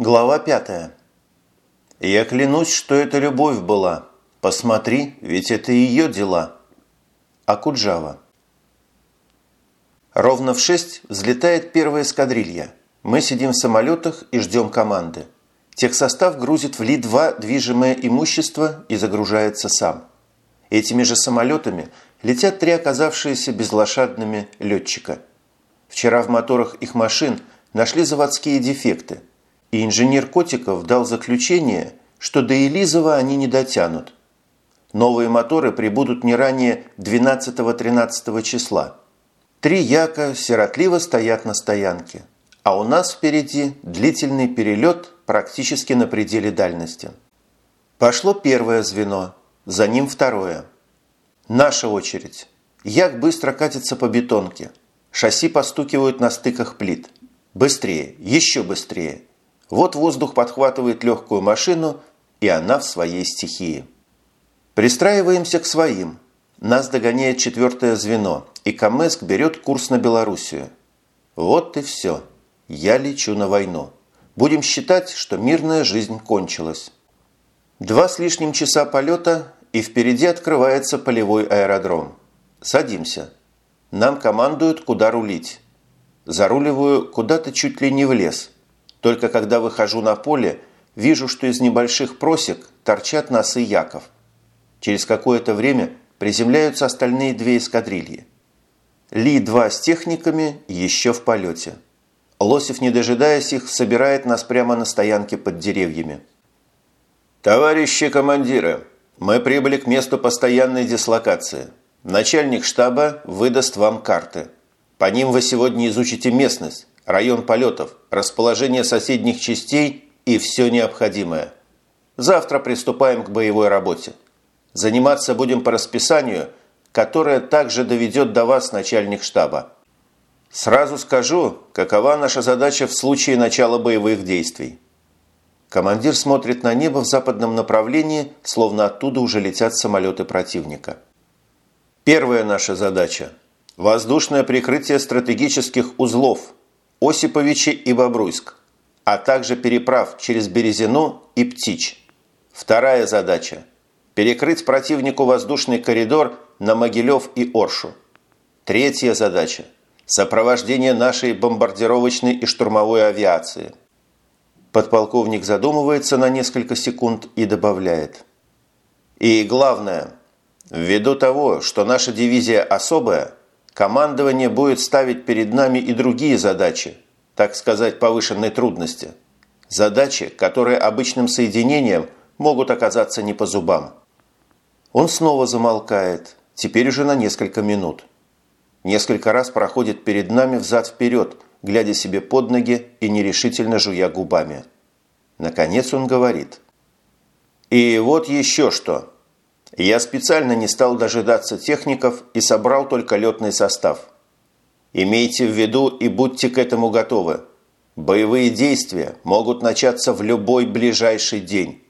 Глава пятая. «Я клянусь, что это любовь была. Посмотри, ведь это ее дела». Акуджава. Ровно в шесть взлетает первая эскадрилья. Мы сидим в самолетах и ждем команды. Техсостав грузит в Ли-2 движимое имущество и загружается сам. Этими же самолетами летят три оказавшиеся безлошадными летчика. Вчера в моторах их машин нашли заводские дефекты, и инженер Котиков дал заключение, что до Элизова они не дотянут. Новые моторы прибудут не ранее 12-13 числа. Три яка сиротливо стоят на стоянке, а у нас впереди длительный перелет практически на пределе дальности. Пошло первое звено, за ним второе. Наша очередь. Як быстро катится по бетонке. Шасси постукивают на стыках плит. Быстрее, еще быстрее. Вот воздух подхватывает легкую машину, и она в своей стихии. Пристраиваемся к своим. Нас догоняет четвертое звено, и Камеск берет курс на Белоруссию. Вот и все. Я лечу на войну. Будем считать, что мирная жизнь кончилась. Два с лишним часа полета, и впереди открывается полевой аэродром. Садимся. Нам командуют, куда рулить. Заруливаю куда-то чуть ли не в лес. Только когда выхожу на поле, вижу, что из небольших просек торчат носы яков. Через какое-то время приземляются остальные две эскадрильи. Ли-2 с техниками еще в полете. Лосев, не дожидаясь их, собирает нас прямо на стоянке под деревьями. «Товарищи командиры, мы прибыли к месту постоянной дислокации. Начальник штаба выдаст вам карты. По ним вы сегодня изучите местность, район полетов, расположение соседних частей и все необходимое. Завтра приступаем к боевой работе. Заниматься будем по расписанию, которое также доведет до вас начальник штаба. Сразу скажу, какова наша задача в случае начала боевых действий. Командир смотрит на небо в западном направлении, словно оттуда уже летят самолеты противника. Первая наша задача – воздушное прикрытие стратегических узлов Осиповичи и Бобруйск, а также переправ через Березину и Птич. Вторая задача – перекрыть противнику воздушный коридор на Могилев и Оршу. Третья задача – сопровождение нашей бомбардировочной и штурмовой авиации. Подполковник задумывается на несколько секунд и добавляет. И главное, ввиду того, что наша дивизия особая, командование будет ставить перед нами и другие задачи, так сказать, повышенной трудности. Задачи, которые обычным соединением могут оказаться не по зубам. Он снова замолкает, теперь уже на несколько минут. Несколько раз проходит перед нами взад-вперед, глядя себе под ноги и нерешительно жуя губами. Наконец он говорит. «И вот еще что. Я специально не стал дожидаться техников и собрал только летный состав. Имейте в виду и будьте к этому готовы. Боевые действия могут начаться в любой ближайший день.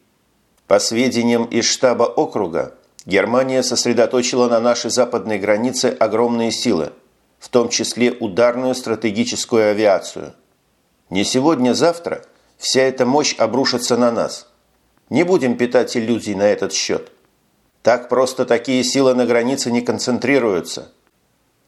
По сведениям из штаба округа, Германия сосредоточила на нашей западной границе огромные силы, в том числе ударную стратегическую авиацию. Не сегодня-завтра вся эта мощь обрушится на нас. Не будем питать иллюзий на этот счет. Так просто такие силы на границе не концентрируются.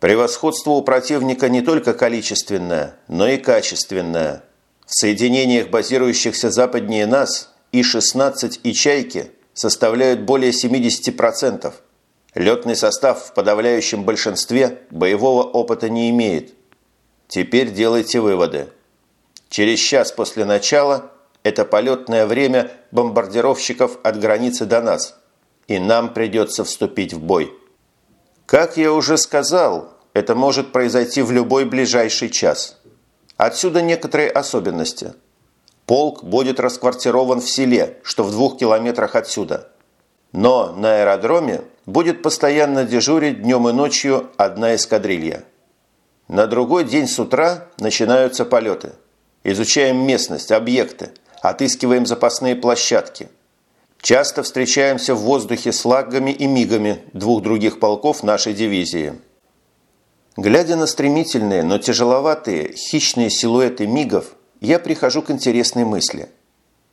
Превосходство у противника не только количественное, но и качественное. В соединениях, базирующихся западнее нас, И-16 и «Чайки» составляют более 70%. Летный состав в подавляющем большинстве боевого опыта не имеет. Теперь делайте выводы. Через час после начала это полетное время бомбардировщиков от границы до нас, и нам придется вступить в бой. Как я уже сказал, это может произойти в любой ближайший час. Отсюда некоторые особенности – Полк будет расквартирован в селе, что в двух километрах отсюда. Но на аэродроме будет постоянно дежурить днем и ночью одна эскадрилья. На другой день с утра начинаются полеты. Изучаем местность, объекты, отыскиваем запасные площадки. Часто встречаемся в воздухе с лагами и мигами двух других полков нашей дивизии. Глядя на стремительные, но тяжеловатые, хищные силуэты мигов, я прихожу к интересной мысли.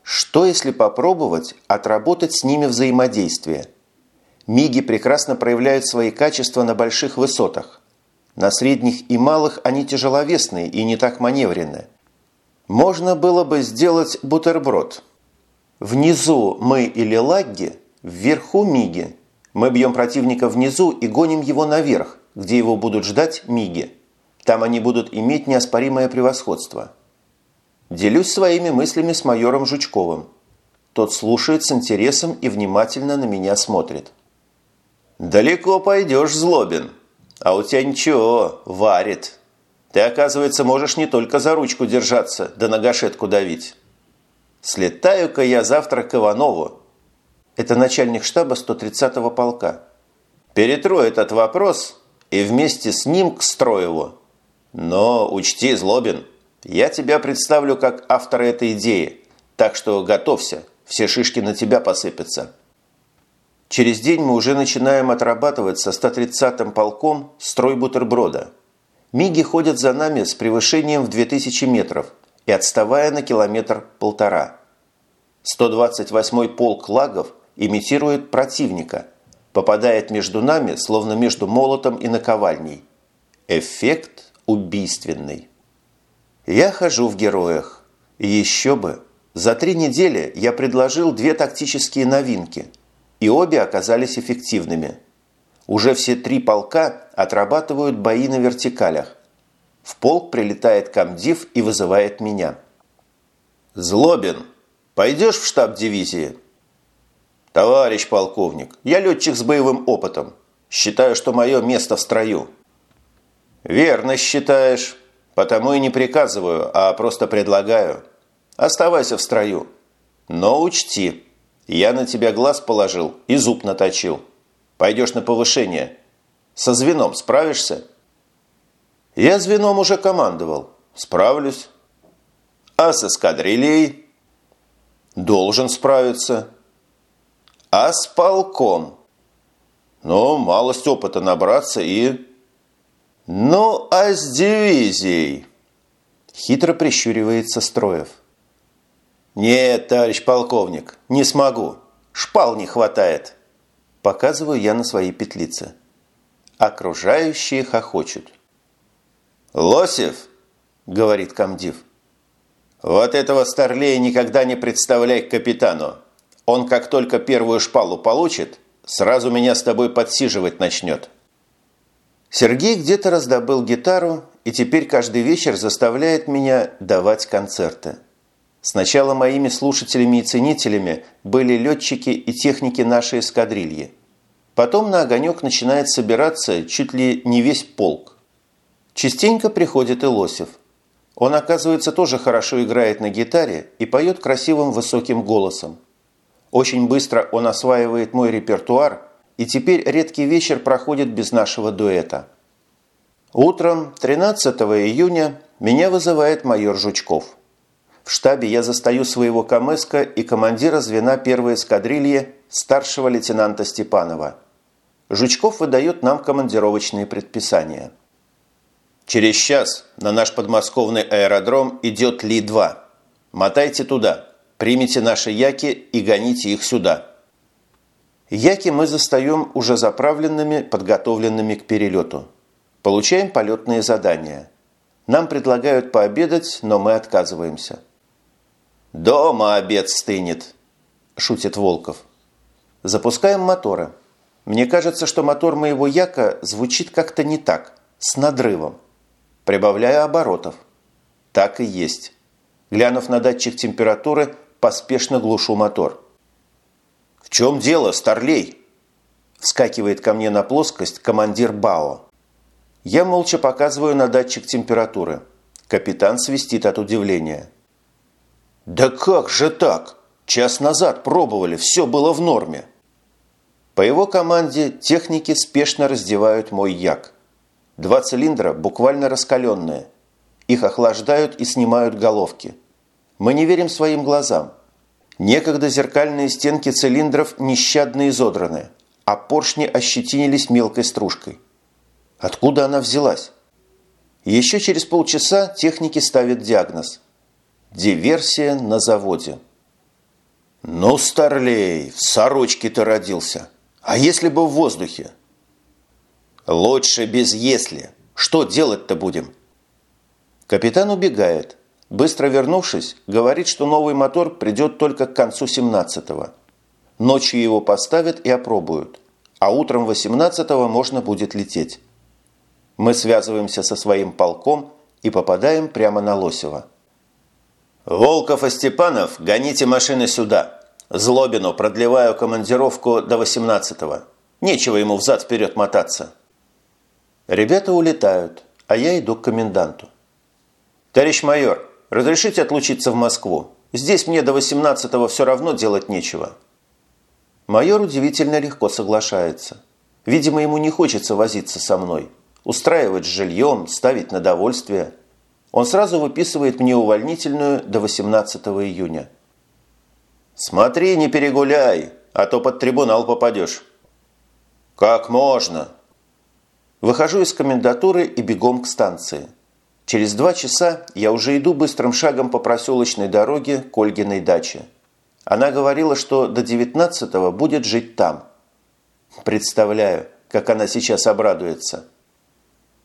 Что если попробовать отработать с ними взаимодействие? Миги прекрасно проявляют свои качества на больших высотах. На средних и малых они тяжеловесные и не так маневренные. Можно было бы сделать бутерброд. Внизу мы или лагги, вверху миги. Мы бьем противника внизу и гоним его наверх, где его будут ждать миги. Там они будут иметь неоспоримое превосходство. Делюсь своими мыслями с майором Жучковым. Тот слушает с интересом и внимательно на меня смотрит. «Далеко пойдешь, Злобин. А у тебя ничего, варит. Ты, оказывается, можешь не только за ручку держаться, да на гашетку давить. Слетаю-ка я завтра к Иванову. Это начальник штаба 130-го полка. Перетру этот вопрос и вместе с ним к Строеву. Но учти, Злобин, я тебя представлю как автора этой идеи, так что готовься, все шишки на тебя посыпятся. Через день мы уже начинаем отрабатывать со 130-м полком строй бутерброда. Миги ходят за нами с превышением в 2000 метров и отставая на километр-полтора. 128-й полк лагов имитирует противника, попадает между нами, словно между молотом и наковальней. Эффект убийственный. Я хожу в героях. Еще бы. За три недели я предложил две тактические новинки, и обе оказались эффективными – уже все три полка отрабатывают бои на вертикалях. В полк прилетает комдив и вызывает меня. «Злобин, пойдешь в штаб дивизии?» «Товарищ полковник, я летчик с боевым опытом. Считаю, что мое место в строю». «Верно считаешь. Потому и не приказываю, а просто предлагаю. Оставайся в строю. Но учти, я на тебя глаз положил и зуб наточил». Пойдешь на повышение. Со звеном справишься? Я звеном уже командовал. Справлюсь. А с эскадрильей? Должен справиться. А с полком? Ну, малость опыта набраться и... Ну, а с дивизией? Хитро прищуривается Строев. Нет, товарищ полковник, не смогу. Шпал не хватает. Показываю я на свои петлицы. Окружающие хохочут. «Лосев!» – говорит комдив. «Вот этого старлея никогда не представляй к капитану. Он как только первую шпалу получит, сразу меня с тобой подсиживать начнет». Сергей где-то раздобыл гитару и теперь каждый вечер заставляет меня давать концерты. Сначала моими слушателями и ценителями были летчики и техники нашей эскадрильи. Потом на огонек начинает собираться чуть ли не весь полк. Частенько приходит и Лосев. Он, оказывается, тоже хорошо играет на гитаре и поет красивым высоким голосом. Очень быстро он осваивает мой репертуар, и теперь редкий вечер проходит без нашего дуэта. Утром 13 июня меня вызывает майор Жучков. В штабе я застаю своего Камеска и командира звена первой эскадрильи старшего лейтенанта Степанова. Жучков выдает нам командировочные предписания. Через час на наш подмосковный аэродром идет Ли-2. Мотайте туда, примите наши яки и гоните их сюда. Яки мы застаем уже заправленными, подготовленными к перелету. Получаем полетные задания. Нам предлагают пообедать, но мы отказываемся. «Дома обед стынет», – шутит Волков. Запускаем моторы. Мне кажется, что мотор моего Яка звучит как-то не так, с надрывом. Прибавляю оборотов. Так и есть. Глянув на датчик температуры, поспешно глушу мотор. «В чем дело, старлей?» Вскакивает ко мне на плоскость командир БАО. Я молча показываю на датчик температуры. Капитан свистит от удивления. «Да как же так? Час назад пробовали, все было в норме». По его команде техники спешно раздевают мой як. Два цилиндра буквально раскаленные. Их охлаждают и снимают головки. Мы не верим своим глазам. Некогда зеркальные стенки цилиндров нещадно изодраны, а поршни ощетинились мелкой стружкой. Откуда она взялась? Еще через полчаса техники ставят диагноз – Диверсия на заводе. «Ну, старлей, в сорочке ты родился. А если бы в воздухе?» «Лучше без «если». Что делать-то будем?» Капитан убегает. Быстро вернувшись, говорит, что новый мотор придет только к концу 17-го. Ночью его поставят и опробуют, а утром 18-го можно будет лететь. Мы связываемся со своим полком и попадаем прямо на Лосева. «Волков и Степанов, гоните машины сюда. Злобину продлеваю командировку до 18-го. Нечего ему взад-вперед мотаться». Ребята улетают, а я иду к коменданту. «Товарищ майор, разрешите отлучиться в Москву? Здесь мне до 18-го все равно делать нечего». Майор удивительно легко соглашается. Видимо, ему не хочется возиться со мной, устраивать с жильем, ставить на довольствие. Он сразу выписывает мне увольнительную до 18 июня. «Смотри, не перегуляй, а то под трибунал попадешь». «Как можно?» Выхожу из комендатуры и бегом к станции. Через два часа я уже иду быстрым шагом по проселочной дороге к Ольгиной даче. Она говорила, что до 19-го будет жить там. Представляю, как она сейчас обрадуется.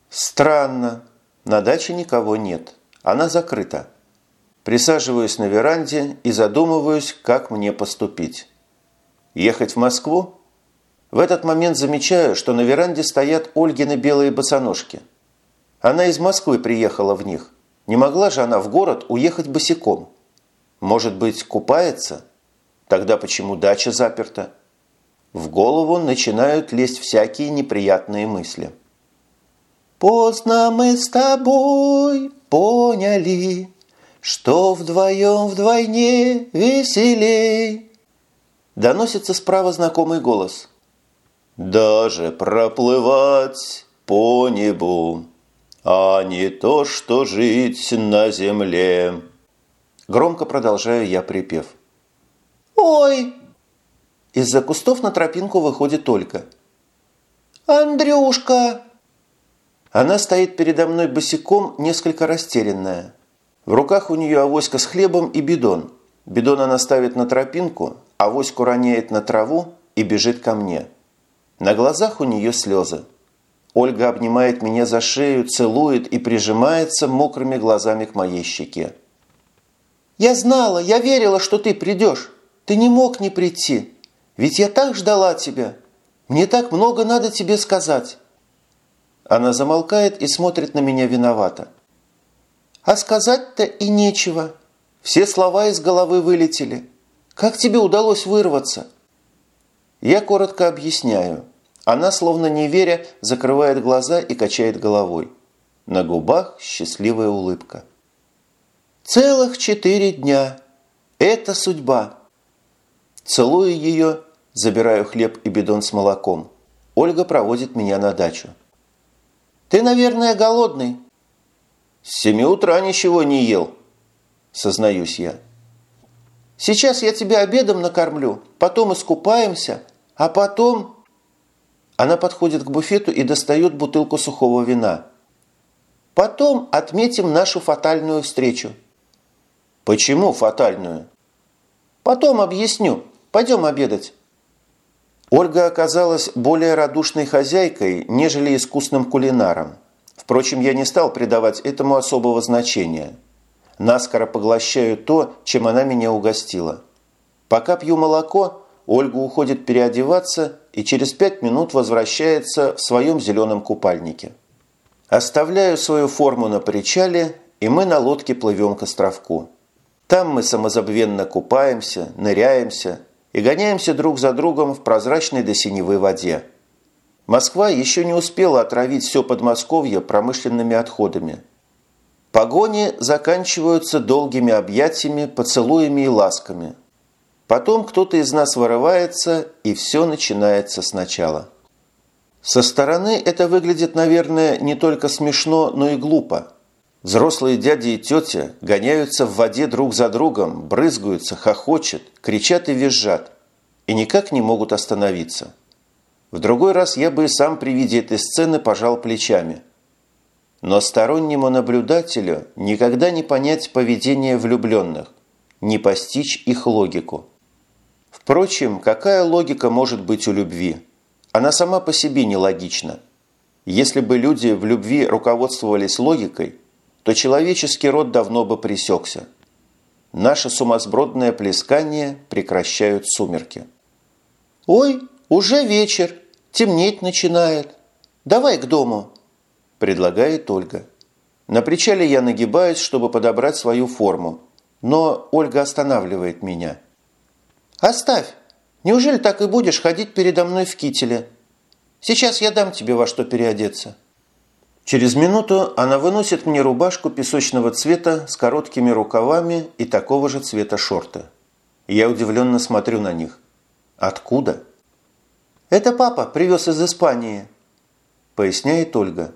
Странно. На даче никого нет. Она закрыта. Присаживаюсь на веранде и задумываюсь, как мне поступить. Ехать в Москву? В этот момент замечаю, что на веранде стоят Ольгины белые босоножки – она из Москвы приехала в них. Не могла же она в город уехать босиком? Может быть, купается? Тогда почему дача заперта? В голову начинают лезть всякие неприятные мысли. «Поздно мы с тобой поняли, что вдвоем вдвойне веселей». Доносится справа знакомый голос. «Даже проплывать по небу а не то, что жить на земле. Громко продолжаю я припев. «Ой!» Из-за кустов на тропинку выходит только. «Андрюшка!» Она стоит передо мной босиком, несколько растерянная. В руках у нее авоська с хлебом и бидон. Бидон она ставит на тропинку, авоську роняет на траву и бежит ко мне. На глазах у нее слезы. Ольга обнимает меня за шею, целует и прижимается мокрыми глазами к моей щеке. «Я знала, я верила, что ты придешь. Ты не мог не прийти. Ведь я так ждала тебя. Мне так много надо тебе сказать». Она замолкает и смотрит на меня виновато. «А сказать-то и нечего. Все слова из головы вылетели. Как тебе удалось вырваться?» Я коротко объясняю. Она, словно не веря, закрывает глаза и качает головой. На губах счастливая улыбка. «Целых четыре дня. Это судьба». Целую ее, забираю хлеб и бидон с молоком. Ольга проводит меня на дачу. «Ты, наверное, голодный?» «С семи утра ничего не ел», сознаюсь я. «Сейчас я тебя обедом накормлю, потом искупаемся, а потом...» Она подходит к буфету и достает бутылку сухого вина. Потом отметим нашу фатальную встречу. Почему фатальную? Потом объясню. Пойдем обедать. Ольга оказалась более радушной хозяйкой, нежели искусным кулинаром. Впрочем, я не стал придавать этому особого значения. Наскоро поглощаю то, чем она меня угостила. Пока пью молоко, Ольга уходит переодеваться и через пять минут возвращается в своем зеленом купальнике. Оставляю свою форму на причале, и мы на лодке плывем к островку. Там мы самозабвенно купаемся, ныряемся и гоняемся друг за другом в прозрачной до синевой воде. Москва еще не успела отравить все Подмосковье промышленными отходами. Погони заканчиваются долгими объятиями, поцелуями и ласками – Потом кто-то из нас вырывается, и все начинается сначала. Со стороны это выглядит, наверное, не только смешно, но и глупо. Взрослые дяди и тетя гоняются в воде друг за другом, брызгаются, хохочут, кричат и визжат, и никак не могут остановиться. В другой раз я бы и сам при виде этой сцены пожал плечами. Но стороннему наблюдателю никогда не понять поведение влюбленных, не постичь их логику. Впрочем, какая логика может быть у любви? Она сама по себе нелогична. Если бы люди в любви руководствовались логикой, то человеческий род давно бы пресекся. Наше сумасбродное плескание прекращают сумерки. «Ой, уже вечер, темнеть начинает. Давай к дому», – предлагает Ольга. На причале я нагибаюсь, чтобы подобрать свою форму, но Ольга останавливает меня – «Оставь! Неужели так и будешь ходить передо мной в кителе? Сейчас я дам тебе во что переодеться». Через минуту она выносит мне рубашку песочного цвета с короткими рукавами и такого же цвета шорты. Я удивленно смотрю на них. Откуда? «Это папа привез из Испании», – поясняет Ольга.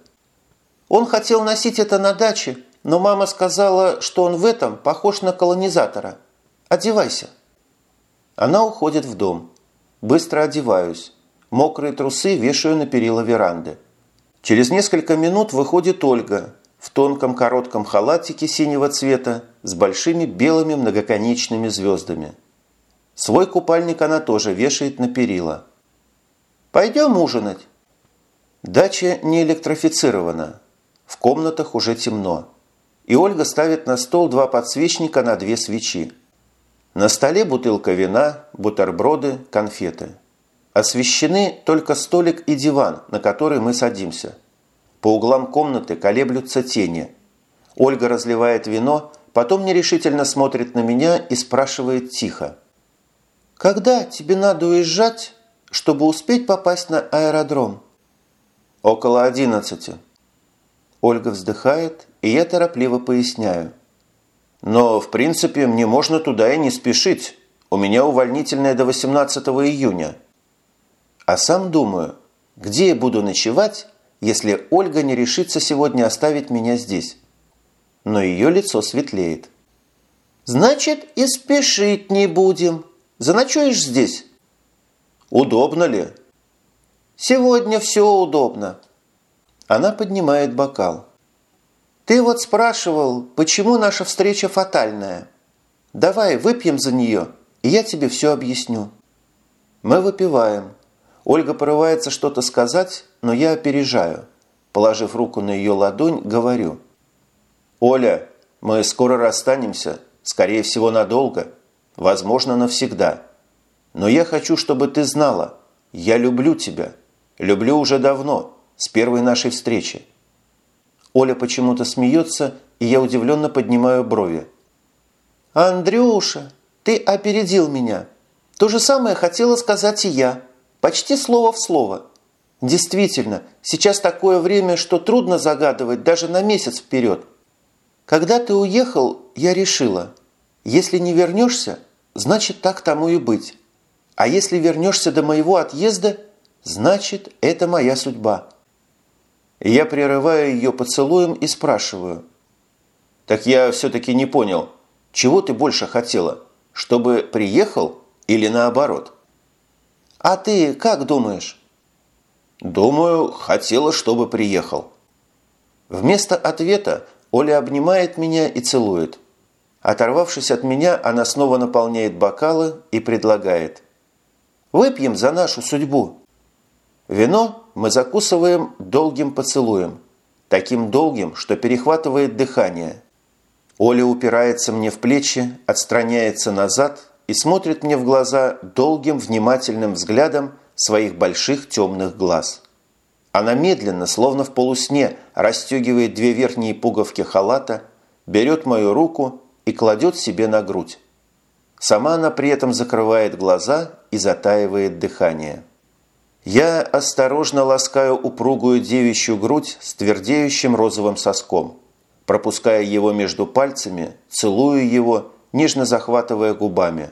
«Он хотел носить это на даче, но мама сказала, что он в этом похож на колонизатора. Одевайся». Она уходит в дом. Быстро одеваюсь. Мокрые трусы вешаю на перила веранды. Через несколько минут выходит Ольга в тонком коротком халатике синего цвета с большими белыми многоконечными звездами. Свой купальник она тоже вешает на перила. «Пойдем ужинать». Дача не электрифицирована. В комнатах уже темно. И Ольга ставит на стол два подсвечника на две свечи. На столе бутылка вина, бутерброды, конфеты. Освещены только столик и диван, на который мы садимся. По углам комнаты колеблются тени. Ольга разливает вино, потом нерешительно смотрит на меня и спрашивает тихо. «Когда тебе надо уезжать, чтобы успеть попасть на аэродром?» «Около одиннадцати». Ольга вздыхает, и я торопливо поясняю. Но, в принципе, мне можно туда и не спешить. У меня увольнительное до 18 июня. А сам думаю, где я буду ночевать, если Ольга не решится сегодня оставить меня здесь? Но ее лицо светлеет. «Значит, и спешить не будем. Заночуешь здесь?» «Удобно ли?» «Сегодня все удобно». Она поднимает бокал. Ты вот спрашивал, почему наша встреча фатальная. Давай выпьем за нее, и я тебе все объясню. Мы выпиваем. Ольга порывается что-то сказать, но я опережаю. Положив руку на ее ладонь, говорю. «Оля, мы скоро расстанемся, скорее всего, надолго, возможно, навсегда. Но я хочу, чтобы ты знала, я люблю тебя. Люблю уже давно, с первой нашей встречи. Оля почему-то смеется, и я удивленно поднимаю брови. «Андрюша, ты опередил меня. То же самое хотела сказать и я. Почти слово в слово. Действительно, сейчас такое время, что трудно загадывать даже на месяц вперед. Когда ты уехал, я решила, если не вернешься, значит так тому и быть. А если вернешься до моего отъезда, значит это моя судьба. Я прерываю ее поцелуем и спрашиваю. «Так я все-таки не понял, чего ты больше хотела? Чтобы приехал или наоборот?» «А ты как думаешь?» «Думаю, хотела, чтобы приехал». Вместо ответа Оля обнимает меня и целует. Оторвавшись от меня, она снова наполняет бокалы и предлагает. «Выпьем за нашу судьбу». Вино мы закусываем долгим поцелуем. Таким долгим, что перехватывает дыхание. Оля упирается мне в плечи, отстраняется назад и смотрит мне в глаза долгим внимательным взглядом своих больших темных глаз. Она медленно, словно в полусне, расстегивает две верхние пуговки халата, берет мою руку и кладет себе на грудь. Сама она при этом закрывает глаза и затаивает дыхание. Я осторожно ласкаю упругую девичью грудь с твердеющим розовым соском. Пропуская его между пальцами, целую его, нежно захватывая губами.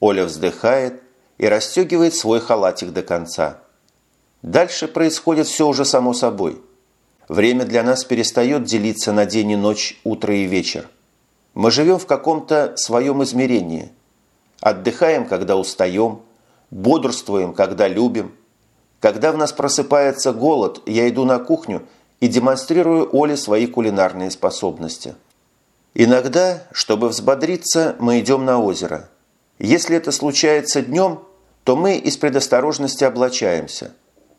Оля вздыхает и расстегивает свой халатик до конца. Дальше происходит все уже само собой. Время для нас перестает делиться на день и ночь, утро и вечер. Мы живем в каком-то своем измерении. Отдыхаем, когда устаем, бодрствуем, когда любим – когда в нас просыпается голод, я иду на кухню и демонстрирую Оле свои кулинарные способности. Иногда, чтобы взбодриться, мы идем на озеро. Если это случается днем, то мы из предосторожности облачаемся.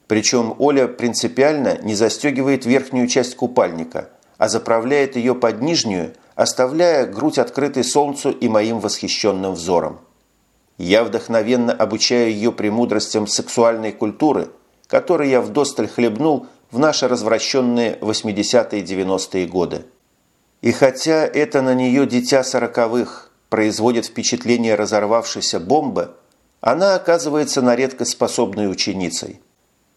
Причем Оля принципиально не застегивает верхнюю часть купальника, а заправляет ее под нижнюю, оставляя грудь открытой солнцу и моим восхищенным взором. Я вдохновенно обучаю ее премудростям сексуальной культуры, которой я вдосталь хлебнул в наши развращенные 80-е и 90-е годы. И хотя это на нее дитя сороковых производит впечатление разорвавшейся бомбы, она оказывается на редкость способной ученицей.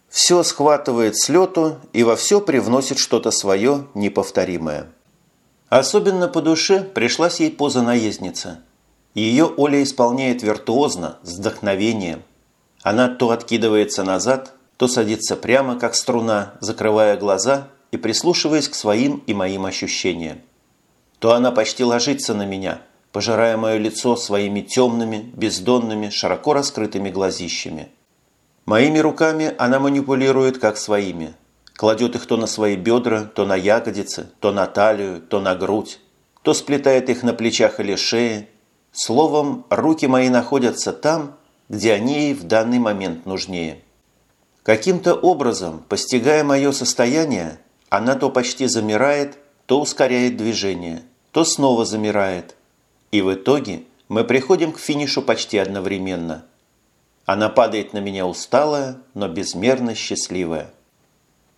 Все схватывает с лету и во все привносит что-то свое неповторимое. Особенно по душе пришлась ей поза наездницы. Ее Оля исполняет виртуозно, с вдохновением. Она то откидывается назад, то садится прямо, как струна, закрывая глаза и прислушиваясь к своим и моим ощущениям. То она почти ложится на меня, пожирая мое лицо своими темными, бездонными, широко раскрытыми глазищами. Моими руками она манипулирует, как своими. Кладет их то на свои бедра, то на ягодицы, то на талию, то на грудь, то сплетает их на плечах или шее. Словом, руки мои находятся там, где они ей в данный момент нужнее. Каким-то образом, постигая мое состояние, она то почти замирает, то ускоряет движение, то снова замирает. И в итоге мы приходим к финишу почти одновременно. Она падает на меня усталая, но безмерно счастливая.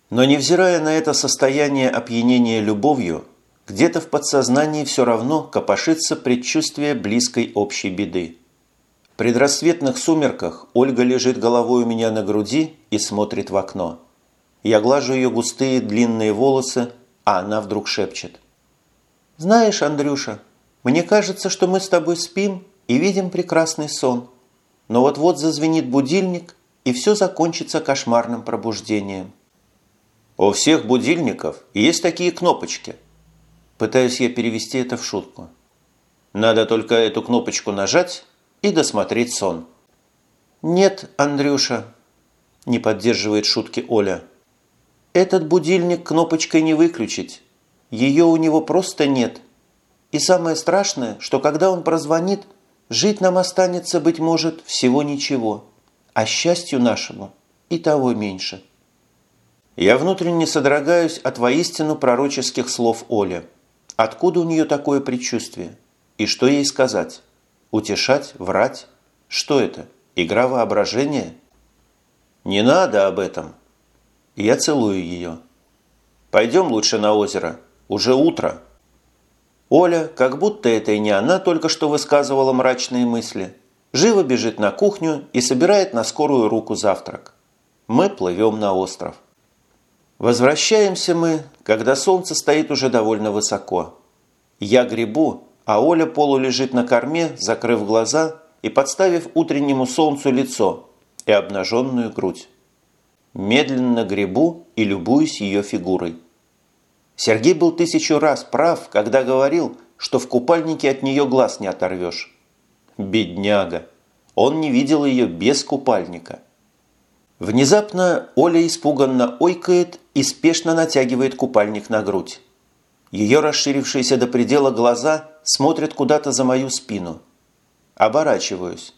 Но невзирая на это состояние опьянения любовью, где-то в подсознании все равно копошится предчувствие близкой общей беды предрассветных сумерках Ольга лежит головой у меня на груди и смотрит в окно. Я глажу ее густые длинные волосы, а она вдруг шепчет. «Знаешь, Андрюша, мне кажется, что мы с тобой спим и видим прекрасный сон. Но вот-вот зазвенит будильник, и все закончится кошмарным пробуждением». «У всех будильников есть такие кнопочки». Пытаюсь я перевести это в шутку. Надо только эту кнопочку нажать, и досмотреть сон. «Нет, Андрюша», – не поддерживает шутки Оля. «Этот будильник кнопочкой не выключить. Ее у него просто нет. И самое страшное, что когда он прозвонит, жить нам останется, быть может, всего ничего, а счастью нашему и того меньше». Я внутренне содрогаюсь от воистину пророческих слов Оля. Откуда у нее такое предчувствие? И что ей сказать? Утешать? Врать? Что это? Игра воображения? Не надо об этом. Я целую ее. Пойдем лучше на озеро. Уже утро. Оля, как будто это и не она только что высказывала мрачные мысли, живо бежит на кухню и собирает на скорую руку завтрак. Мы плывем на остров. Возвращаемся мы, когда солнце стоит уже довольно высоко. Я грибу, а Оля полулежит на корме, закрыв глаза и подставив утреннему солнцу лицо и обнаженную грудь. Медленно гребу и любуюсь ее фигурой. Сергей был тысячу раз прав, когда говорил, что в купальнике от нее глаз не оторвешь. Бедняга! Он не видел ее без купальника. Внезапно Оля испуганно ойкает и спешно натягивает купальник на грудь. Ее расширившиеся до предела глаза смотрят куда-то за мою спину. Оборачиваюсь.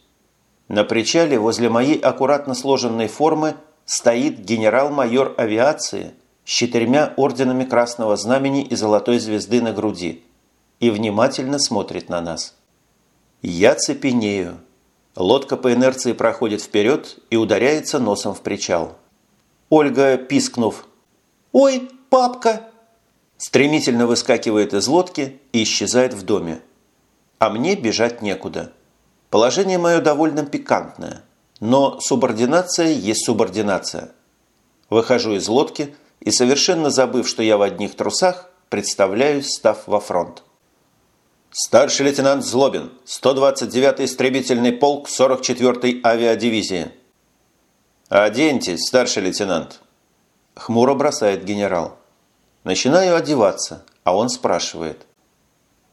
На причале возле моей аккуратно сложенной формы стоит генерал-майор авиации с четырьмя орденами Красного Знамени и Золотой Звезды на груди и внимательно смотрит на нас. Я цепенею. Лодка по инерции проходит вперед и ударяется носом в причал. Ольга, пискнув «Ой, папка!» стремительно выскакивает из лодки и исчезает в доме. А мне бежать некуда. Положение мое довольно пикантное, но субординация есть субординация. Выхожу из лодки и, совершенно забыв, что я в одних трусах, представляюсь, став во фронт. Старший лейтенант Злобин, 129-й истребительный полк 44-й авиадивизии. «Оденьтесь, старший лейтенант», – хмуро бросает генерал. Начинаю одеваться, а он спрашивает.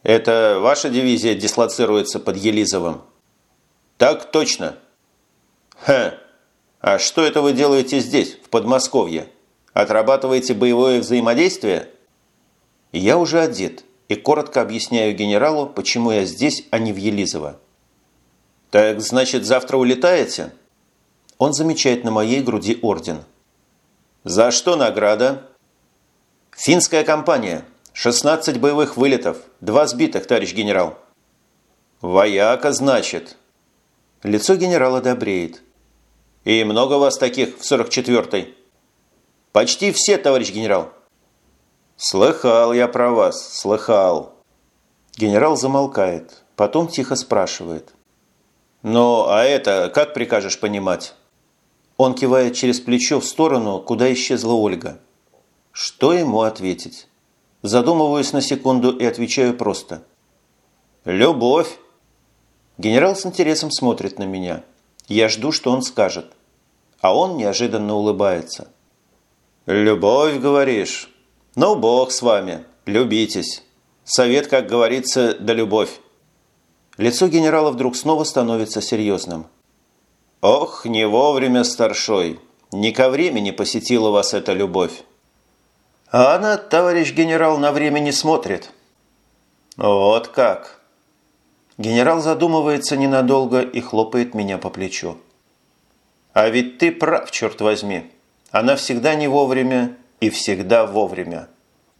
«Это ваша дивизия дислоцируется под Елизовым?» «Так точно». «Хе, а что это вы делаете здесь, в Подмосковье? Отрабатываете боевое взаимодействие? Я уже одет и коротко объясняю генералу, почему я здесь, а не в Елизово. «Так, значит, завтра улетаете?» Он замечает на моей груди орден. «За что награда?» «Финская компания. 16 боевых вылетов. Два сбитых, товарищ генерал». «Вояка, значит». Лицо генерала добреет. «И много вас таких в 44-й?» «Почти все, товарищ генерал». «Слыхал я про вас, слыхал». Генерал замолкает, потом тихо спрашивает. «Ну, а это как прикажешь понимать?» Он кивает через плечо в сторону, куда исчезла Ольга. Что ему ответить? Задумываюсь на секунду и отвечаю просто. «Любовь!» Генерал с интересом смотрит на меня. Я жду, что он скажет. А он неожиданно улыбается. «Любовь, говоришь? Ну, бог с вами. Любитесь. Совет, как говорится, да любовь». Лицо генерала вдруг снова становится серьезным. «Ох, не вовремя, старшой. Не ко времени посетила вас эта любовь». «А она, товарищ генерал, на время не смотрит». «Вот как!» Генерал задумывается ненадолго и хлопает меня по плечу. «А ведь ты прав, черт возьми. Она всегда не вовремя и всегда вовремя.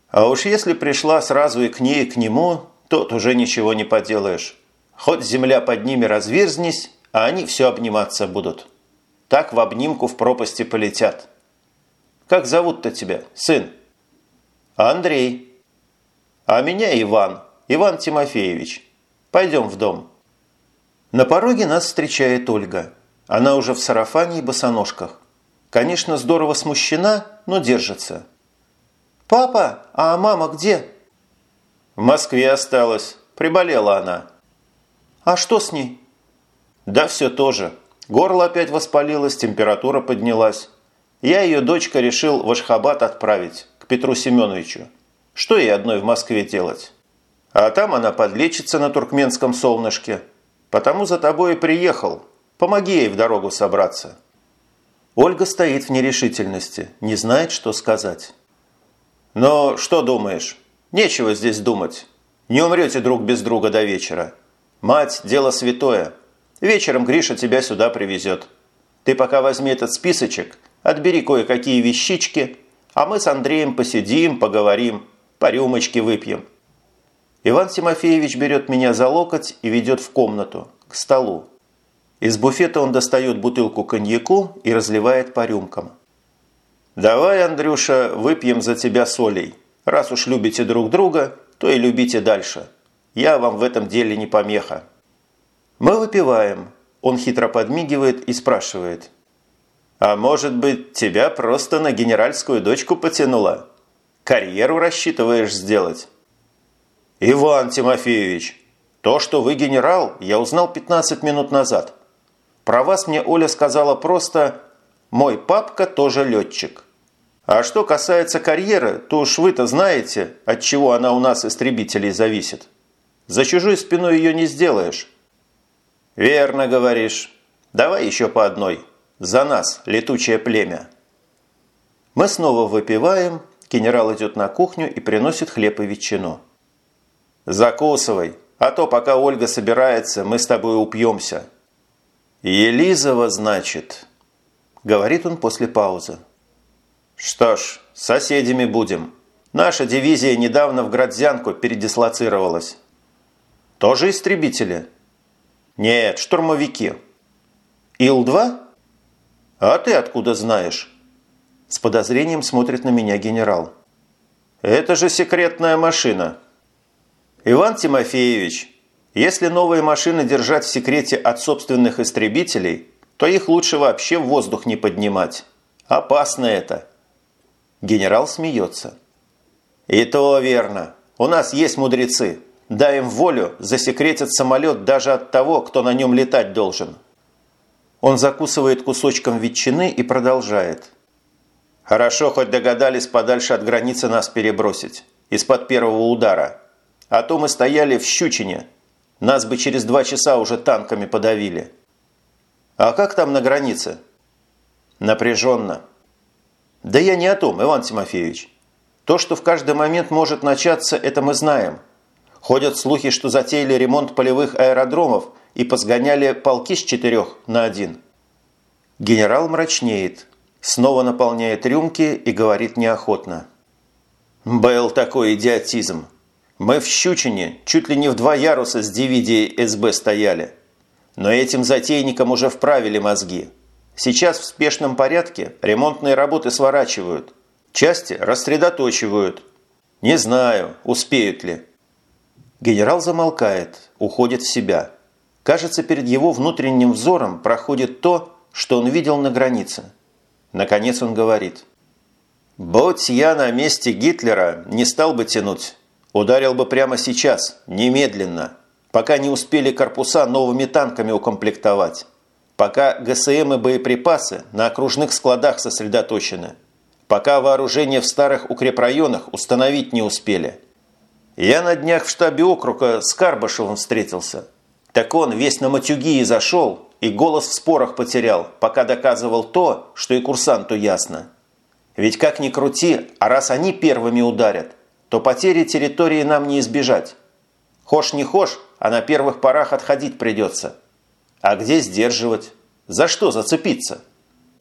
А уж если пришла сразу и к ней, и к нему, тут уже ничего не поделаешь. Хоть земля под ними разверзнись, а они все обниматься будут. Так в обнимку в пропасти полетят. Как зовут-то тебя, сын? Андрей. А меня Иван, Иван Тимофеевич. Пойдем в дом. На пороге нас встречает Ольга. Она уже в сарафане и босоножках. Конечно, здорово смущена, но держится. «Папа, а мама где?» «В Москве осталась. Приболела она». «А что с ней?» Да все то же. Горло опять воспалилось, температура поднялась. Я ее дочка решил в Ашхабад отправить, к Петру Семеновичу. Что ей одной в Москве делать? А там она подлечится на туркменском солнышке. Потому за тобой и приехал. Помоги ей в дорогу собраться. Ольга стоит в нерешительности, не знает, что сказать. Но что думаешь? Нечего здесь думать. Не умрете друг без друга до вечера. Мать – дело святое. Вечером Гриша тебя сюда привезет. Ты пока возьми этот списочек, отбери кое-какие вещички, а мы с Андреем посидим, поговорим, по рюмочке выпьем. Иван Тимофеевич берет меня за локоть и ведет в комнату, к столу. Из буфета он достает бутылку коньяку и разливает по рюмкам. «Давай, Андрюша, выпьем за тебя солей. Раз уж любите друг друга, то и любите дальше. Я вам в этом деле не помеха». Мы выпиваем. Он хитро подмигивает и спрашивает. «А может быть, тебя просто на генеральскую дочку потянула? Карьеру рассчитываешь сделать?» «Иван Тимофеевич, то, что вы генерал, я узнал 15 минут назад. Про вас мне Оля сказала просто «Мой папка тоже летчик». А что касается карьеры, то уж вы-то знаете, от чего она у нас истребителей зависит. За чужой спиной ее не сделаешь. «Верно говоришь. Давай еще по одной. За нас, летучее племя». Мы снова выпиваем, генерал идет на кухню и приносит хлеб и ветчину. «Закусывай, а то пока Ольга собирается, мы с тобой упьемся». «Елизова, значит», – говорит он после паузы. «Что ж, соседями будем. Наша дивизия недавно в Градзянку передислоцировалась». «Тоже истребители?» «Нет, штурмовики». «Ил-2?» «А ты откуда знаешь?» С подозрением смотрит на меня генерал. «Это же секретная машина». «Иван Тимофеевич, если новые машины держать в секрете от собственных истребителей, то их лучше вообще в воздух не поднимать. Опасно это». Генерал смеется. «И то верно. У нас есть мудрецы. Дай им волю, засекретят самолет даже от того, кто на нем летать должен. Он закусывает кусочком ветчины и продолжает. Хорошо, хоть догадались подальше от границы нас перебросить. Из-под первого удара. А то мы стояли в Щучине. Нас бы через два часа уже танками подавили. А как там на границе? Напряженно. Да я не о том, Иван Тимофеевич. То, что в каждый момент может начаться, это мы знаем. Ходят слухи, что затеяли ремонт полевых аэродромов и позгоняли полки с четырех на один. Генерал мрачнеет, снова наполняет рюмки и говорит неохотно. Был такой идиотизм. Мы в Щучине чуть ли не в два яруса с дивизией СБ стояли. Но этим затейникам уже вправили мозги. Сейчас в спешном порядке ремонтные работы сворачивают. Части рассредоточивают. Не знаю, успеют ли. Генерал замолкает, уходит в себя. Кажется, перед его внутренним взором проходит то, что он видел на границе. Наконец он говорит. «Будь я на месте Гитлера, не стал бы тянуть. Ударил бы прямо сейчас, немедленно, пока не успели корпуса новыми танками укомплектовать, пока ГСМ и боеприпасы на окружных складах сосредоточены, пока вооружение в старых укрепрайонах установить не успели». Я на днях в штабе округа с Карбашевым встретился. Так он весь на матюги и зашел, и голос в спорах потерял, пока доказывал то, что и курсанту ясно. Ведь как ни крути, а раз они первыми ударят, то потери территории нам не избежать. Хошь не хошь, а на первых порах отходить придется. А где сдерживать? За что зацепиться?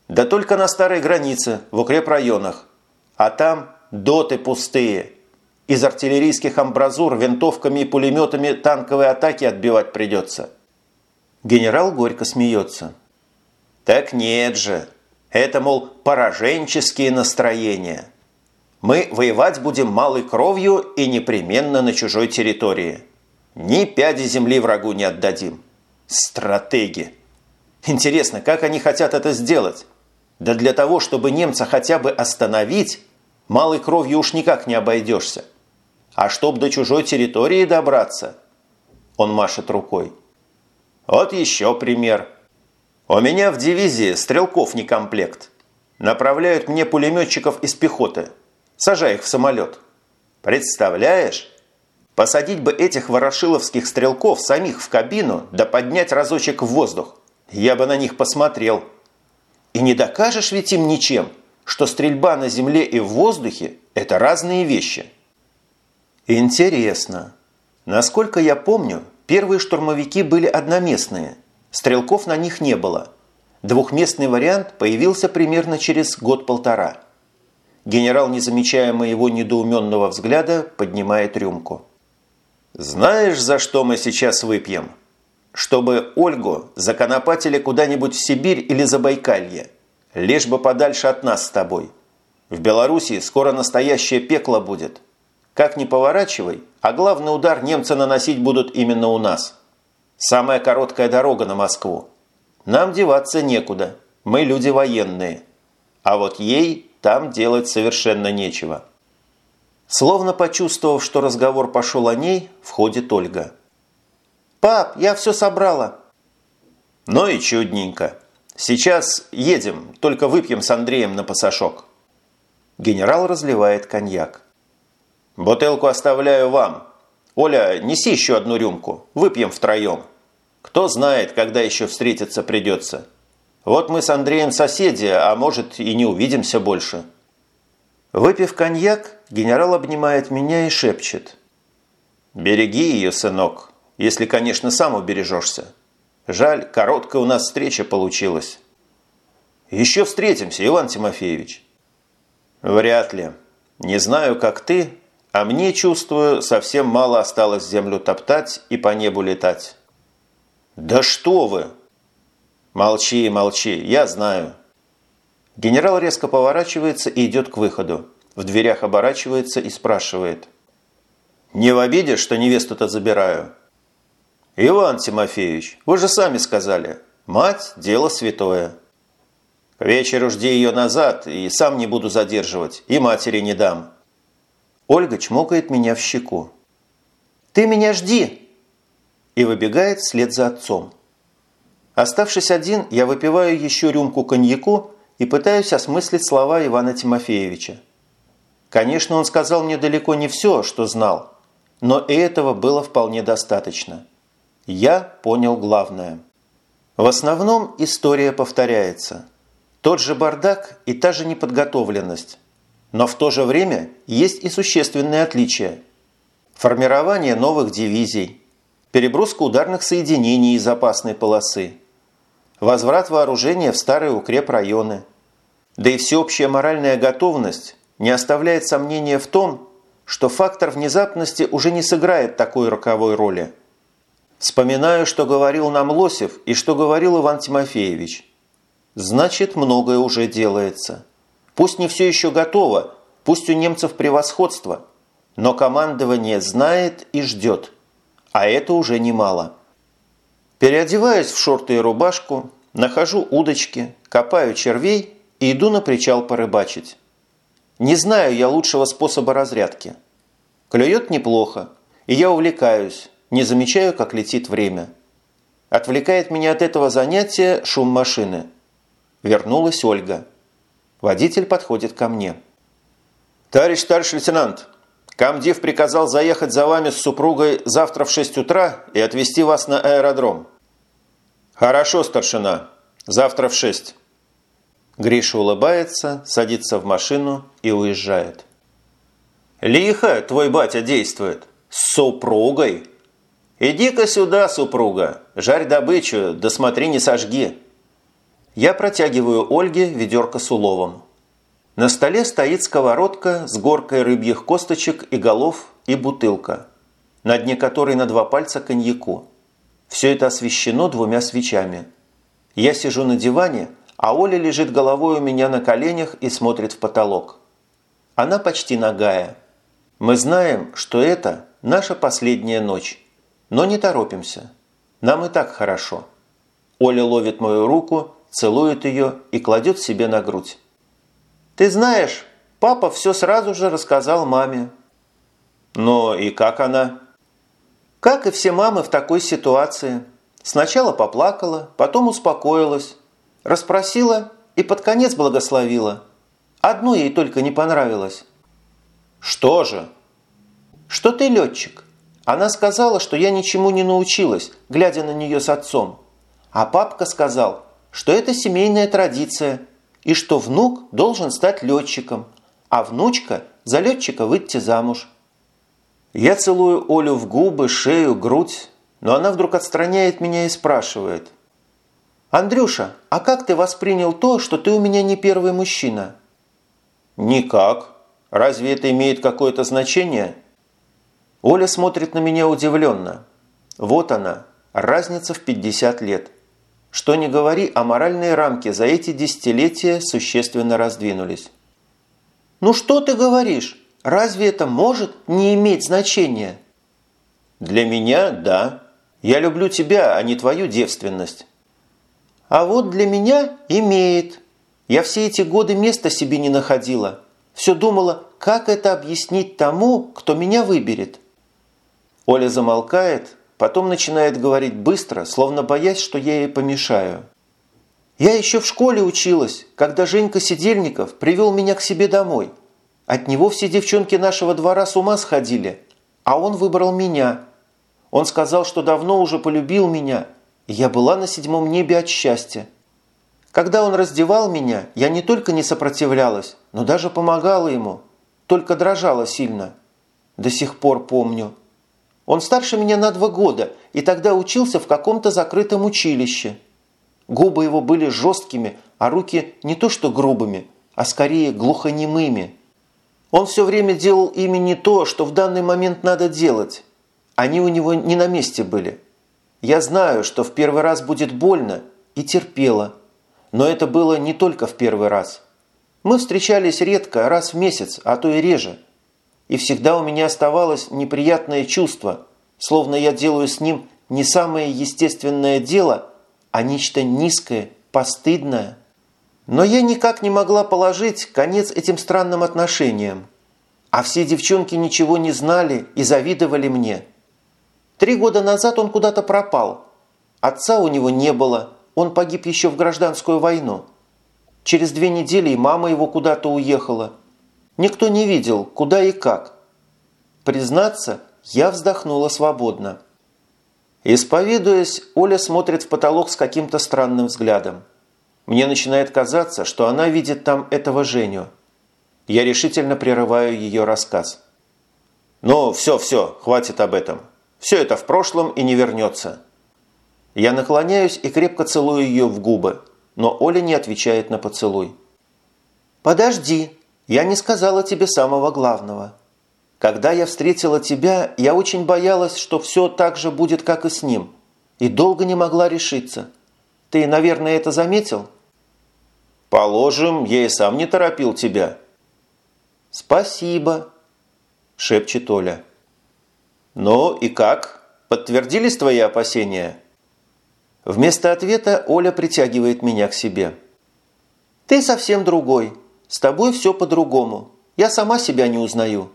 Да только на старой границе, в укрепрайонах. А там доты пустые – из артиллерийских амбразур винтовками и пулеметами танковые атаки отбивать придется. Генерал горько смеется. Так нет же. Это, мол, пораженческие настроения. Мы воевать будем малой кровью и непременно на чужой территории. Ни пяди земли врагу не отдадим. Стратеги. Интересно, как они хотят это сделать? Да для того, чтобы немца хотя бы остановить, малой кровью уж никак не обойдешься. А чтоб до чужой территории добраться? Он машет рукой. Вот еще пример. У меня в дивизии стрелков не комплект. Направляют мне пулеметчиков из пехоты. Сажай их в самолет. Представляешь? Посадить бы этих ворошиловских стрелков самих в кабину, да поднять разочек в воздух. Я бы на них посмотрел. И не докажешь ведь им ничем, что стрельба на земле и в воздухе – это разные вещи – Интересно. Насколько я помню, первые штурмовики были одноместные. Стрелков на них не было. Двухместный вариант появился примерно через год-полтора. Генерал, не замечая моего недоуменного взгляда, поднимает рюмку. «Знаешь, за что мы сейчас выпьем? Чтобы Ольгу законопатили куда-нибудь в Сибирь или Забайкалье, лишь бы подальше от нас с тобой. В Белоруссии скоро настоящее пекло будет». Как ни поворачивай, а главный удар немцы наносить будут именно у нас. Самая короткая дорога на Москву. Нам деваться некуда, мы люди военные. А вот ей там делать совершенно нечего. Словно почувствовав, что разговор пошел о ней, входит Ольга. «Пап, я все собрала». «Ну и чудненько. Сейчас едем, только выпьем с Андреем на пасашок». Генерал разливает коньяк. «Бутылку оставляю вам. Оля, неси еще одну рюмку. Выпьем втроем. Кто знает, когда еще встретиться придется. Вот мы с Андреем соседи, а может и не увидимся больше». Выпив коньяк, генерал обнимает меня и шепчет. «Береги ее, сынок, если, конечно, сам убережешься. Жаль, короткая у нас встреча получилась». «Еще встретимся, Иван Тимофеевич». «Вряд ли. Не знаю, как ты, а мне, чувствую, совсем мало осталось землю топтать и по небу летать. «Да что вы!» «Молчи, молчи, я знаю». Генерал резко поворачивается и идет к выходу. В дверях оборачивается и спрашивает. «Не в обиде, что невесту-то забираю?» «Иван Тимофеевич, вы же сами сказали, мать – дело святое». «К вечеру жди ее назад, и сам не буду задерживать, и матери не дам». Ольга чмокает меня в щеку. «Ты меня жди!» И выбегает вслед за отцом. Оставшись один, я выпиваю еще рюмку коньяку и пытаюсь осмыслить слова Ивана Тимофеевича. Конечно, он сказал мне далеко не все, что знал, но и этого было вполне достаточно. Я понял главное. В основном история повторяется. Тот же бардак и та же неподготовленность. Но в то же время есть и существенные отличия. Формирование новых дивизий, переброска ударных соединений из опасной полосы, возврат вооружения в старые укрепрайоны. Да и всеобщая моральная готовность не оставляет сомнения в том, что фактор внезапности уже не сыграет такой роковой роли. Вспоминаю, что говорил нам Лосев и что говорил Иван Тимофеевич. Значит, многое уже делается. Пусть не все еще готово, пусть у немцев превосходство, но командование знает и ждет, а это уже немало. Переодеваюсь в шорты и рубашку, нахожу удочки, копаю червей и иду на причал порыбачить. Не знаю я лучшего способа разрядки. Клюет неплохо, и я увлекаюсь, не замечаю, как летит время. Отвлекает меня от этого занятия шум машины. Вернулась Ольга. Водитель подходит ко мне. «Товарищ старший лейтенант, комдив приказал заехать за вами с супругой завтра в 6 утра и отвезти вас на аэродром». «Хорошо, старшина. Завтра в 6». Гриша улыбается, садится в машину и уезжает. «Лихо твой батя действует. С супругой. Иди-ка сюда, супруга. Жарь добычу, да не сожги». Я протягиваю Ольге ведерко с уловом. На столе стоит сковородка с горкой рыбьих косточек и голов и бутылка, на дне которой на два пальца коньяку. Все это освещено двумя свечами. Я сижу на диване, а Оля лежит головой у меня на коленях и смотрит в потолок. Она почти нагая. Мы знаем, что это наша последняя ночь, но не торопимся. Нам и так хорошо. Оля ловит мою руку, целует ее и кладет себе на грудь. «Ты знаешь, папа все сразу же рассказал маме». «Но и как она?» «Как и все мамы в такой ситуации. Сначала поплакала, потом успокоилась, Расспросила и под конец благословила. Одно ей только не понравилось. «Что же?» «Что ты летчик. Она сказала, что я ничему не научилась, глядя на нее с отцом. А папка сказал, что это семейная традиция, и что внук должен стать летчиком, а внучка за летчика выйти замуж». Я целую Олю в губы, шею, грудь, но она вдруг отстраняет меня и спрашивает – «Андрюша, а как ты воспринял то, что ты у меня не первый мужчина?» «Никак. Разве это имеет какое-то значение?» Оля смотрит на меня удивленно. Вот она, разница в 50 лет. Что не говори, а моральные рамки за эти десятилетия существенно раздвинулись. «Ну что ты говоришь? Разве это может не иметь значения?» «Для меня – да. Я люблю тебя, а не твою девственность». А вот для меня имеет. Я все эти годы места себе не находила. Все думала, как это объяснить тому, кто меня выберет. Оля замолкает, потом начинает говорить быстро, словно боясь, что я ей помешаю. Я еще в школе училась, когда Женька Сидельников привел меня к себе домой. От него все девчонки нашего двора с ума сходили, а он выбрал меня. Он сказал, что давно уже полюбил меня – я была на седьмом небе от счастья. Когда он раздевал меня, я не только не сопротивлялась, но даже помогала ему, только дрожала сильно. До сих пор помню. Он старше меня на два года и тогда учился в каком-то закрытом училище. Губы его были жесткими, а руки не то что грубыми, а скорее глухонемыми. Он все время делал ими не то, что в данный момент надо делать. Они у него не на месте были. Я знаю, что в первый раз будет больно, и терпела. Но это было не только в первый раз. Мы встречались редко, раз в месяц, а то и реже. И всегда у меня оставалось неприятное чувство, словно я делаю с ним не самое естественное дело, а нечто низкое, постыдное. Но я никак не могла положить конец этим странным отношениям. А все девчонки ничего не знали и завидовали мне – Три года назад он куда-то пропал. Отца у него не было, он погиб еще в гражданскую войну. Через две недели и мама его куда-то уехала. Никто не видел, куда и как. Признаться, я вздохнула свободно. Исповедуясь, Оля смотрит в потолок с каким-то странным взглядом. Мне начинает казаться, что она видит там этого Женю. Я решительно прерываю ее рассказ. «Ну, все, все, хватит об этом. Все это в прошлом и не вернется». Я наклоняюсь и крепко целую ее в губы, но Оля не отвечает на поцелуй. «Подожди, я не сказала тебе самого главного. Когда я встретила тебя, я очень боялась, что все так же будет, как и с ним, и долго не могла решиться. Ты, наверное, это заметил?» «Положим, я и сам не торопил тебя». «Спасибо», – шепчет Оля. «Ну и как? Подтвердились твои опасения?» Вместо ответа Оля притягивает меня к себе. «Ты совсем другой. С тобой все по-другому. Я сама себя не узнаю».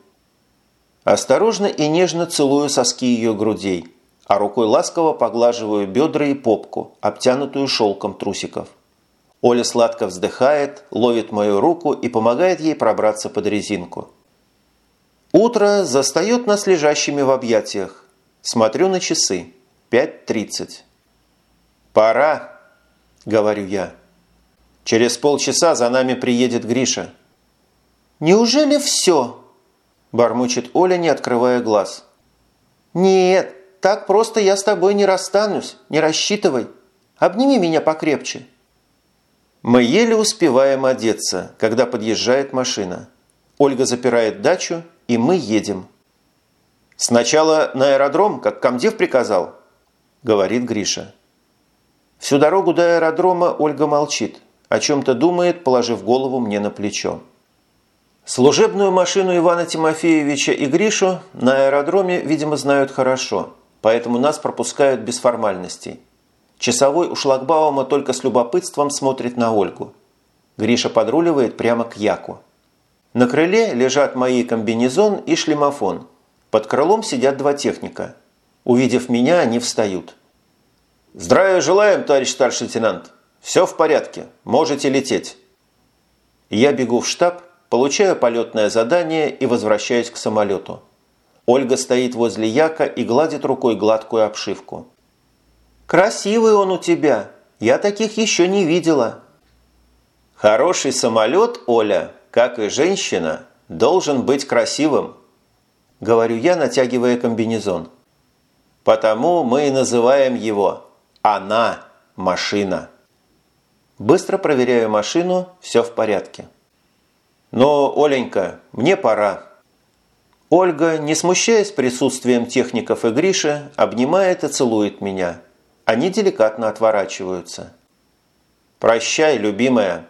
Осторожно и нежно целую соски ее грудей, а рукой ласково поглаживаю бедра и попку, обтянутую шелком трусиков. Оля сладко вздыхает, ловит мою руку и помогает ей пробраться под резинку. Утро застает нас лежащими в объятиях. Смотрю на часы. 5.30. «Пора», – говорю я. «Через полчаса за нами приедет Гриша». «Неужели все?» – бормочет Оля, не открывая глаз. «Нет, так просто я с тобой не расстанусь, не рассчитывай. Обними меня покрепче». Мы еле успеваем одеться, когда подъезжает машина. Ольга запирает дачу, и мы едем. «Сначала на аэродром, как комдив приказал», – говорит Гриша. Всю дорогу до аэродрома Ольга молчит, о чем-то думает, положив голову мне на плечо. Служебную машину Ивана Тимофеевича и Гришу на аэродроме, видимо, знают хорошо, поэтому нас пропускают без формальностей. Часовой у шлагбаума только с любопытством смотрит на Ольгу. Гриша подруливает прямо к Яку. На крыле лежат мои комбинезон и шлемофон. Под крылом сидят два техника. Увидев меня, они встают. «Здравия желаем, товарищ старший лейтенант. Все в порядке. Можете лететь». Я бегу в штаб, получаю полетное задание и возвращаюсь к самолету. Ольга стоит возле Яка и гладит рукой гладкую обшивку. «Красивый он у тебя. Я таких еще не видела». «Хороший самолет, Оля, как и женщина, должен быть красивым», говорю я, натягивая комбинезон. «Потому мы и называем его она – машина. Быстро проверяю машину, все в порядке. Но, Оленька, мне пора. Ольга, не смущаясь присутствием техников и Гриши, обнимает и целует меня. Они деликатно отворачиваются. «Прощай, любимая».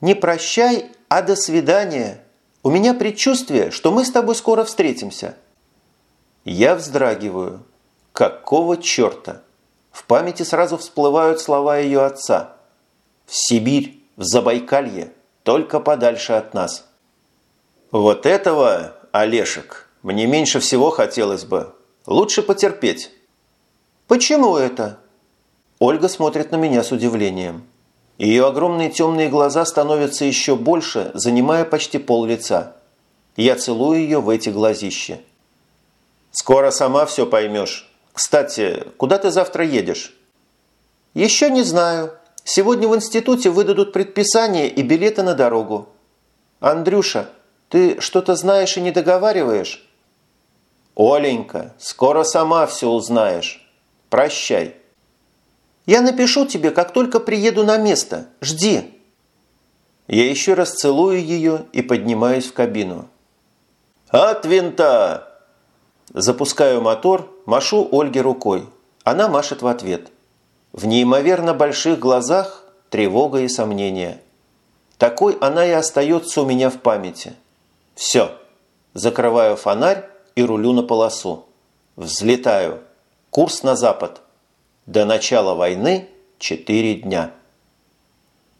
«Не прощай, а до свидания. У меня предчувствие, что мы с тобой скоро встретимся». Я вздрагиваю. Какого черта? В памяти сразу всплывают слова ее отца. «В Сибирь, в Забайкалье, только подальше от нас». Вот этого, Олешек, мне меньше всего хотелось бы. Лучше потерпеть. Почему это? Ольга смотрит на меня с удивлением. Ее огромные темные глаза становятся еще больше, занимая почти пол лица. Я целую ее в эти глазища. «Скоро сама все поймешь. Кстати, куда ты завтра едешь? Еще не знаю. Сегодня в институте выдадут предписание и билеты на дорогу. Андрюша, ты что-то знаешь и не договариваешь? Оленька, скоро сама все узнаешь. Прощай. Я напишу тебе, как только приеду на место. Жди. Я еще раз целую ее и поднимаюсь в кабину. «От винта!» Запускаю мотор, машу Ольге рукой. Она машет в ответ. В неимоверно больших глазах тревога и сомнение. Такой она и остается у меня в памяти. Все. Закрываю фонарь и рулю на полосу. Взлетаю. Курс на запад. До начала войны 4 дня.